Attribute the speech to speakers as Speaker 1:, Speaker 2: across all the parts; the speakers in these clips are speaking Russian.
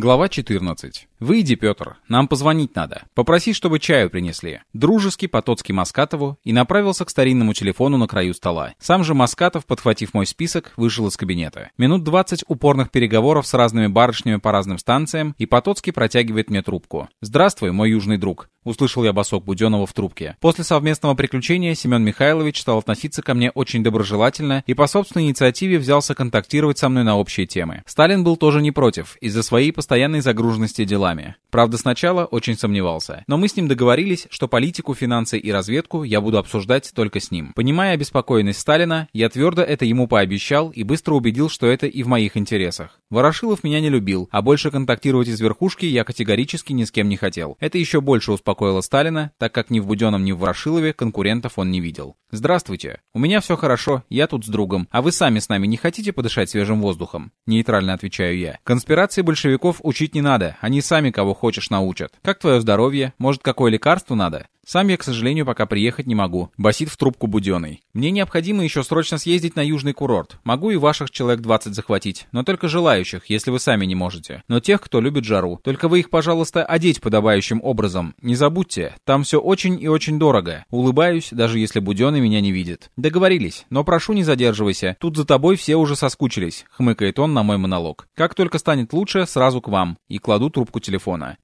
Speaker 1: Глава 14. «Выйди, Петр, нам позвонить надо. Попроси, чтобы чаю принесли». Дружески Потоцкий Маскатову и направился к старинному телефону на краю стола. Сам же Маскатов, подхватив мой список, вышел из кабинета. Минут 20 упорных переговоров с разными барышнями по разным станциям, и Потоцкий протягивает мне трубку. «Здравствуй, мой южный друг», — услышал я босок Буденова в трубке. После совместного приключения Семен Михайлович стал относиться ко мне очень доброжелательно и по собственной инициативе взялся контактировать со мной на общие темы. Сталин был тоже не против, из-за своей постоянной загруженности делами. Правда, сначала очень сомневался. Но мы с ним договорились, что политику, финансы и разведку я буду обсуждать только с ним. Понимая обеспокоенность Сталина, я твердо это ему пообещал и быстро убедил, что это и в моих интересах. Ворошилов меня не любил, а больше контактировать из верхушки я категорически ни с кем не хотел. Это еще больше успокоило Сталина, так как ни в Буденном, ни в Ворошилове конкурентов он не видел. «Здравствуйте. У меня все хорошо, я тут с другом. А вы сами с нами не хотите подышать свежим воздухом?» Нейтрально отвечаю я. Конспирации большевиков учить не надо, они сами кого хочешь научат. Как твое здоровье? Может, какое лекарство надо? Сам я, к сожалению, пока приехать не могу. Басит в трубку Буденный. Мне необходимо еще срочно съездить на южный курорт. Могу и ваших человек 20 захватить, но только желающих, если вы сами не можете. Но тех, кто любит жару. Только вы их, пожалуйста, одеть подобающим образом. Не забудьте, там все очень и очень дорого. Улыбаюсь, даже если Буденный меня не видит. Договорились, но прошу не задерживайся. Тут за тобой все уже соскучились, хмыкает он на мой монолог. Как только станет лучше, сразу к вам. И кладу трубку телефона.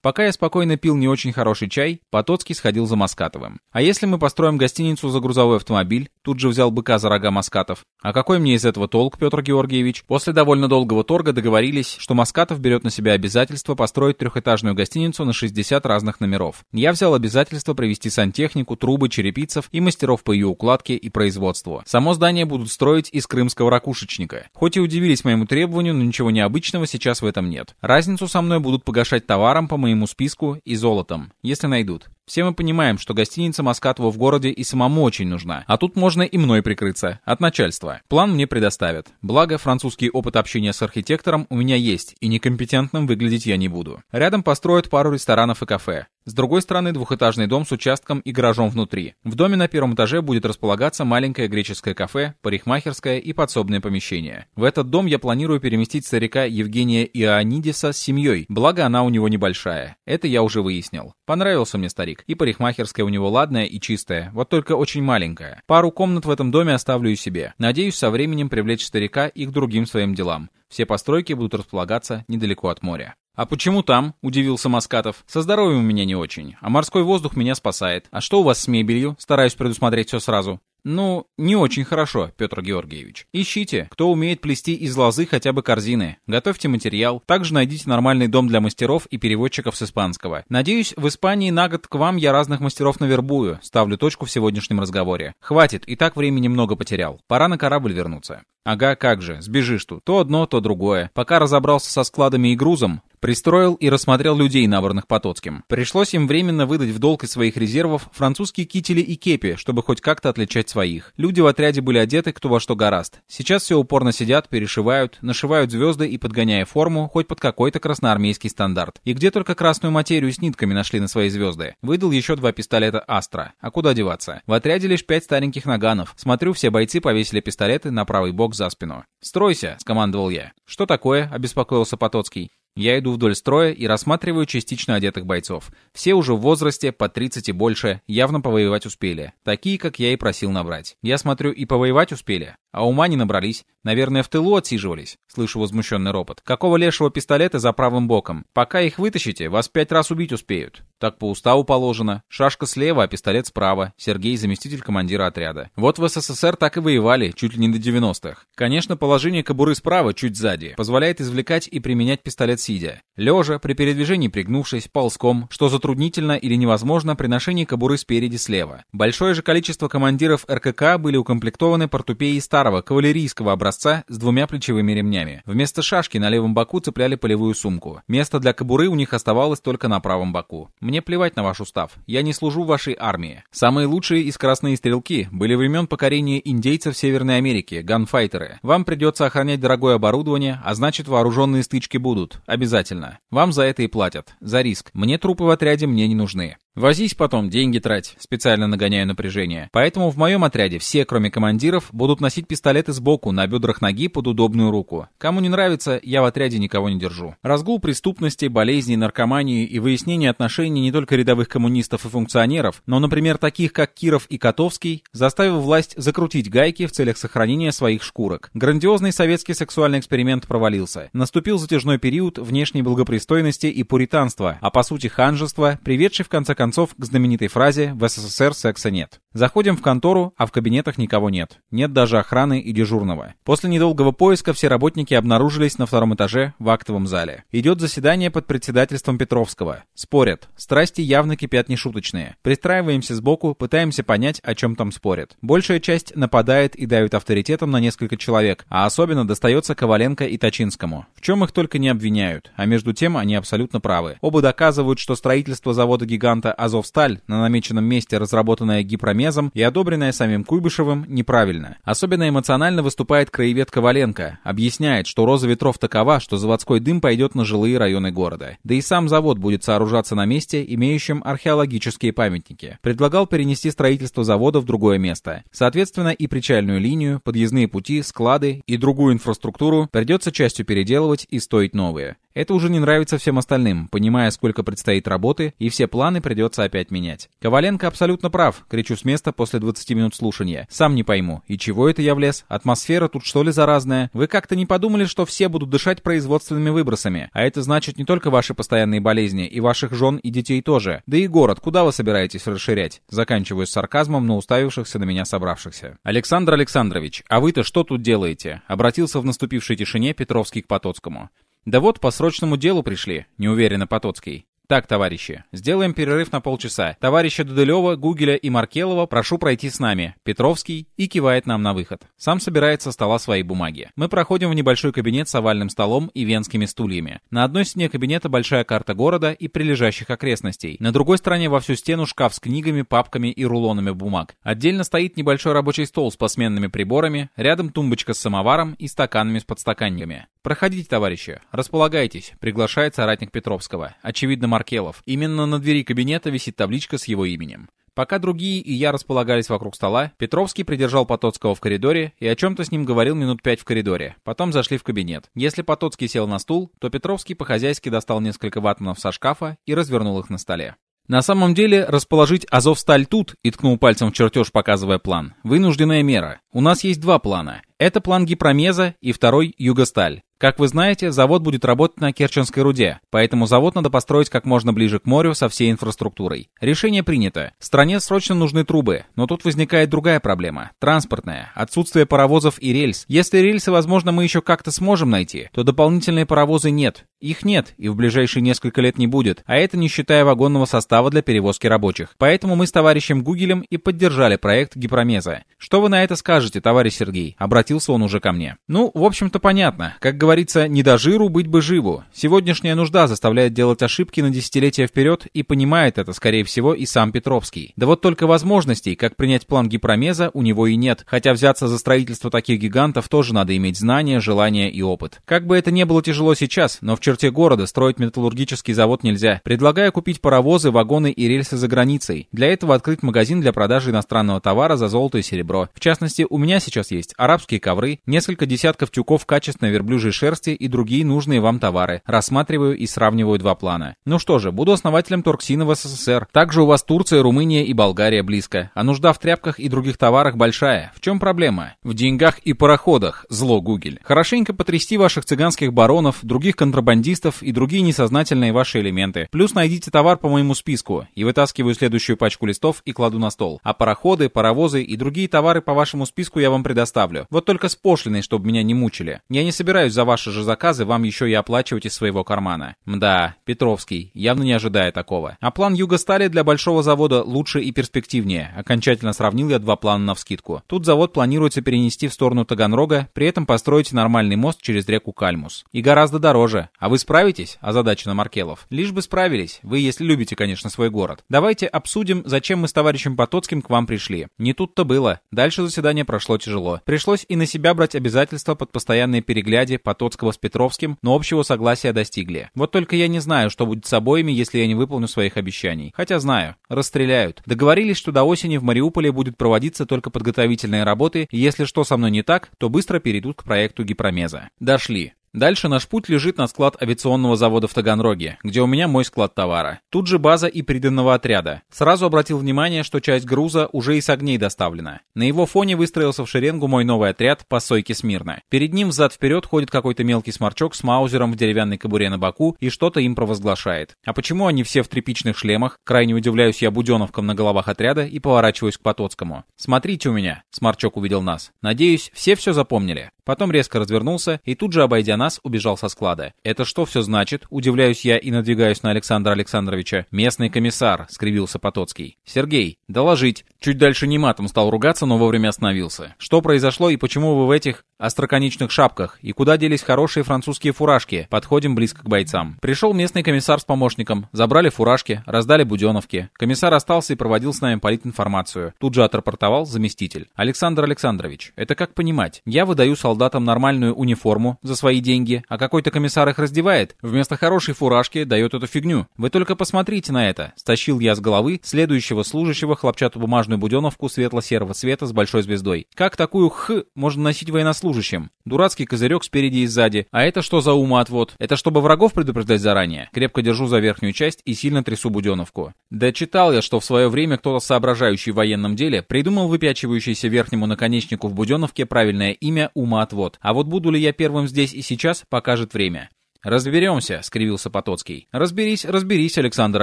Speaker 1: Пока я спокойно пил не очень хороший чай, Потоцкий сходил за Маскатовым. А если мы построим гостиницу за грузовой автомобиль? Тут же взял быка за рога Маскатов. А какой мне из этого толк, Петр Георгиевич? После довольно долгого торга договорились, что Маскатов берет на себя обязательство построить трехэтажную гостиницу на 60 разных номеров. Я взял обязательство привести сантехнику, трубы, черепицев и мастеров по ее укладке и производству. Само здание будут строить из крымского ракушечника. Хоть и удивились моему требованию, но ничего необычного сейчас в этом нет. Разницу со мной будут погашать товаром по моему списку и золотом, если найдут. Все мы понимаем, что гостиница Маскатова в городе и самому очень нужна. А тут можно и мной прикрыться. От начальства. План мне предоставят. Благо, французский опыт общения с архитектором у меня есть, и некомпетентным выглядеть я не буду. Рядом построят пару ресторанов и кафе. С другой стороны двухэтажный дом с участком и гаражом внутри. В доме на первом этаже будет располагаться маленькое греческое кафе, парикмахерское и подсобное помещение. В этот дом я планирую переместить старика Евгения Ионидиса с семьей, благо она у него небольшая. Это я уже выяснил. Понравился мне старик. И парикмахерская у него ладная и чистая, вот только очень маленькая. Пару комнат в этом доме оставлю и себе. Надеюсь со временем привлечь старика и к другим своим делам. Все постройки будут располагаться недалеко от моря. «А почему там?» – удивился Маскатов. «Со здоровьем у меня не очень, а морской воздух меня спасает. А что у вас с мебелью? Стараюсь предусмотреть все сразу». «Ну, не очень хорошо, Петр Георгиевич. Ищите, кто умеет плести из лозы хотя бы корзины. Готовьте материал. Также найдите нормальный дом для мастеров и переводчиков с испанского. Надеюсь, в Испании на год к вам я разных мастеров навербую. Ставлю точку в сегодняшнем разговоре. Хватит, и так времени много потерял. Пора на корабль вернуться». «Ага, как же, сбежишь тут. То одно, то другое. Пока разобрался со складами и грузом, Пристроил и рассмотрел людей, набранных Потоцким. Пришлось им временно выдать в долг из своих резервов французские кители и кепи, чтобы хоть как-то отличать своих. Люди в отряде были одеты кто во что гораст. Сейчас все упорно сидят, перешивают, нашивают звезды и подгоняя форму хоть под какой-то красноармейский стандарт. И где только красную материю с нитками нашли на свои звезды. Выдал еще два пистолета Астра. А куда деваться? В отряде лишь пять стареньких наганов. Смотрю, все бойцы повесили пистолеты на правый бок за спину. «Стройся!» — скомандовал я. «Что такое?» — обеспокоился Потоцкий. Я иду вдоль строя и рассматриваю частично одетых бойцов. Все уже в возрасте, по 30 и больше, явно повоевать успели. Такие, как я и просил набрать. Я смотрю, и повоевать успели. А ума не набрались. Наверное, в тылу отсиживались. Слышу возмущенный ропот. Какого лешего пистолета за правым боком? Пока их вытащите, вас пять раз убить успеют. Так по уставу положено. Шашка слева, а пистолет справа. Сергей, заместитель командира отряда. Вот в СССР так и воевали, чуть ли не до 90-х. Конечно, положение кобуры справа, чуть сзади, позволяет извлекать и применять пистолет сидя. Лежа, при передвижении пригнувшись, ползком, что затруднительно или невозможно при ношении кобуры спереди слева. Большое же количество командиров РКК были укомплектованы портупеей старого кавалерийского образца с двумя плечевыми ремнями. Вместо шашки на левом боку цепляли полевую сумку. Место для кобуры у них оставалось только на правом боку. Мне плевать на ваш устав. Я не служу в вашей армии. Самые лучшие из красные стрелки были времен покорения индейцев Северной Америки, ганфайтеры. Вам придется охранять дорогое оборудование, а значит вооруженные стычки будут. Обязательно. Вам за это и платят. За риск. Мне трупы в отряде мне не нужны. Возись потом, деньги трать, специально нагоняю напряжение. Поэтому в моем отряде все, кроме командиров, будут носить пистолеты сбоку, на бедрах ноги под удобную руку. Кому не нравится, я в отряде никого не держу. Разгул преступности, болезней, наркомании и выяснение отношений не только рядовых коммунистов и функционеров, но, например, таких как Киров и Котовский, заставил власть закрутить гайки в целях сохранения своих шкурок. Грандиозный советский сексуальный эксперимент провалился. Наступил затяжной период внешней благопристойности и пуританства, а по сути ханжества, приведший в конце концов концов к знаменитой фразе «В СССР секса нет». Заходим в контору, а в кабинетах никого нет. Нет даже охраны и дежурного. После недолгого поиска все работники обнаружились на втором этаже в актовом зале. Идет заседание под председательством Петровского. Спорят. Страсти явно кипят нешуточные. Пристраиваемся сбоку, пытаемся понять, о чем там спорят. Большая часть нападает и давит авторитетом на несколько человек, а особенно достается Коваленко и Точинскому. В чем их только не обвиняют, а между тем они абсолютно правы. Оба доказывают, что строительство завода-гиганта «Азовсталь» на намеченном месте, разработанное Гипромет, Мезом и одобренная самим Куйбышевым, неправильно. Особенно эмоционально выступает краевед Коваленко, объясняет, что роза ветров такова, что заводской дым пойдет на жилые районы города. Да и сам завод будет сооружаться на месте, имеющем археологические памятники. Предлагал перенести строительство завода в другое место. Соответственно, и причальную линию, подъездные пути, склады и другую инфраструктуру придется частью переделывать и стоить новые. Это уже не нравится всем остальным, понимая, сколько предстоит работы, и все планы придется опять менять. Коваленко абсолютно прав, кричу с места после 20 минут слушания. Сам не пойму, и чего это я влез? Атмосфера тут что ли заразная? Вы как-то не подумали, что все будут дышать производственными выбросами? А это значит не только ваши постоянные болезни, и ваших жен и детей тоже. Да и город, куда вы собираетесь расширять? Заканчиваю с сарказмом на уставившихся на меня собравшихся. Александр Александрович, а вы-то что тут делаете? Обратился в наступившей тишине Петровский к Потоцкому. «Да вот, по срочному делу пришли», — неуверенно Потоцкий. Так, товарищи, сделаем перерыв на полчаса. Товарища Дуделева, Гугеля и Маркелова прошу пройти с нами. Петровский и кивает нам на выход. Сам собирает со стола свои бумаги. Мы проходим в небольшой кабинет с овальным столом и венскими стульями. На одной стене кабинета большая карта города и прилежащих окрестностей. На другой стороне во всю стену шкаф с книгами, папками и рулонами бумаг. Отдельно стоит небольшой рабочий стол с посменными приборами, рядом тумбочка с самоваром и стаканами с подстаканниками. «Проходите, товарищи, располагайтесь», — приглашает соратник Петровского. Очевидно, Маркелов. Именно на двери кабинета висит табличка с его именем. Пока другие и я располагались вокруг стола, Петровский придержал Потоцкого в коридоре и о чем-то с ним говорил минут пять в коридоре. Потом зашли в кабинет. Если Потоцкий сел на стул, то Петровский по-хозяйски достал несколько ватманов со шкафа и развернул их на столе. На самом деле, расположить Азовсталь тут, и ткнул пальцем в чертеж, показывая план, вынужденная мера. У нас есть два плана. Это план Гипромеза и второй Югосталь. Как вы знаете, завод будет работать на Керченской руде, поэтому завод надо построить как можно ближе к морю со всей инфраструктурой. Решение принято. Стране срочно нужны трубы, но тут возникает другая проблема. Транспортная. Отсутствие паровозов и рельс. Если рельсы, возможно, мы еще как-то сможем найти, то дополнительные паровозы нет. Их нет и в ближайшие несколько лет не будет, а это не считая вагонного состава для перевозки рабочих. Поэтому мы с товарищем Гугелем и поддержали проект Гипромеза. Что вы на это скажете, товарищ Сергей? Обратился он уже ко мне. Ну, в общем-то понятно. Как говорится, не до жиру быть бы живу. Сегодняшняя нужда заставляет делать ошибки на десятилетия вперед и понимает это, скорее всего, и сам Петровский. Да вот только возможностей, как принять план Гипромеза, у него и нет. Хотя взяться за строительство таких гигантов тоже надо иметь знания, желания и опыт. Как бы это не было тяжело сейчас, но в черте города строить металлургический завод нельзя. Предлагаю купить паровозы, вагоны и рельсы за границей. Для этого открыть магазин для продажи иностранного товара за золото и серебро. В частности, у меня сейчас есть арабские ковры, несколько десятков тюков качественной верблюжьей шерсти и другие нужные вам товары. Рассматриваю и сравниваю два плана. Ну что же, буду основателем Торксина в СССР. Также у вас Турция, Румыния и Болгария близко. А нужда в тряпках и других товарах большая. В чем проблема? В деньгах и пароходах, зло Гугель. Хорошенько потрясти ваших цыганских баронов, других контрабандистов и другие несознательные ваши элементы. Плюс найдите товар по моему списку. И вытаскиваю следующую пачку листов и кладу на стол. А пароходы, паровозы и другие товары по вашему списку я вам предоставлю. Вот только с пошлиной, чтобы меня не мучили. Я не собираюсь за ваши же заказы вам еще и оплачивать из своего кармана. Мда, Петровский, явно не ожидая такого. А план Югостали для большого завода лучше и перспективнее. Окончательно сравнил я два плана на вскидку. Тут завод планируется перенести в сторону Таганрога, при этом построить нормальный мост через реку Кальмус. И гораздо дороже. А вы справитесь? Озадаченно Маркелов. Лишь бы справились. Вы, если любите, конечно, свой город. Давайте обсудим, зачем мы с товарищем Потоцким к вам пришли. Не тут-то было. Дальше заседание прошло тяжело. Пришлось и на себя брать обязательства под постоянные перегляды по Потоцкого с Петровским, но общего согласия достигли. Вот только я не знаю, что будет с обоими, если я не выполню своих обещаний. Хотя знаю. Расстреляют. Договорились, что до осени в Мариуполе будет проводиться только подготовительные работы, и если что со мной не так, то быстро перейдут к проекту гипромеза. Дошли. Дальше наш путь лежит на склад авиационного завода в Таганроге, где у меня мой склад товара. Тут же база и приданного отряда. Сразу обратил внимание, что часть груза уже из огней доставлена. На его фоне выстроился в шеренгу мой новый отряд по сойке смирно. Перед ним взад-вперед ходит какой-то мелкий сморчок с маузером в деревянной кобуре на боку и что-то им провозглашает. А почему они все в тряпичных шлемах? Крайне удивляюсь я буденовкам на головах отряда и поворачиваюсь к Потоцкому. «Смотрите у меня», — сморчок увидел нас. «Надеюсь, все все запомнили». Потом резко развернулся и тут же, обойдя нас, убежал со склада. «Это что все значит?» Удивляюсь я и надвигаюсь на Александра Александровича. «Местный комиссар», — скривился Потоцкий. «Сергей, доложить». Чуть дальше не матом стал ругаться, но вовремя остановился. «Что произошло и почему вы в этих остроконечных шапках? И куда делись хорошие французские фуражки?» Подходим близко к бойцам. Пришел местный комиссар с помощником. Забрали фуражки, раздали буденовки. Комиссар остался и проводил с нами политинформацию. Тут же отрапортовал заместитель. «Александр Александрович, это как понимать? Я выдаю солдатам нормальную униформу за свои деньги, а какой-то комиссар их раздевает, вместо хорошей фуражки дает эту фигню. Вы только посмотрите на это. Стащил я с головы следующего служащего хлопчатобумажную буденовку светло-серого цвета с большой звездой. Как такую х можно носить военнослужащим? Дурацкий козырек спереди и сзади. А это что за умоотвод? Это чтобы врагов предупреждать заранее? Крепко держу за верхнюю часть и сильно трясу буденовку. Да читал я, что в свое время кто-то соображающий в военном деле придумал выпячивающийся верхнему наконечнику в буденовке правильное имя ума отвод. А вот буду ли я первым здесь и сейчас, покажет время. «Разберемся», — скривился Потоцкий. «Разберись, разберись, Александр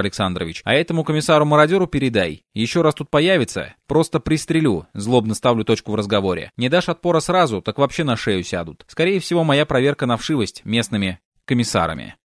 Speaker 1: Александрович. А этому комиссару-мародеру передай. Еще раз тут появится, просто пристрелю, злобно ставлю точку в разговоре. Не дашь отпора сразу, так вообще на шею сядут. Скорее всего, моя проверка на вшивость местными комиссарами».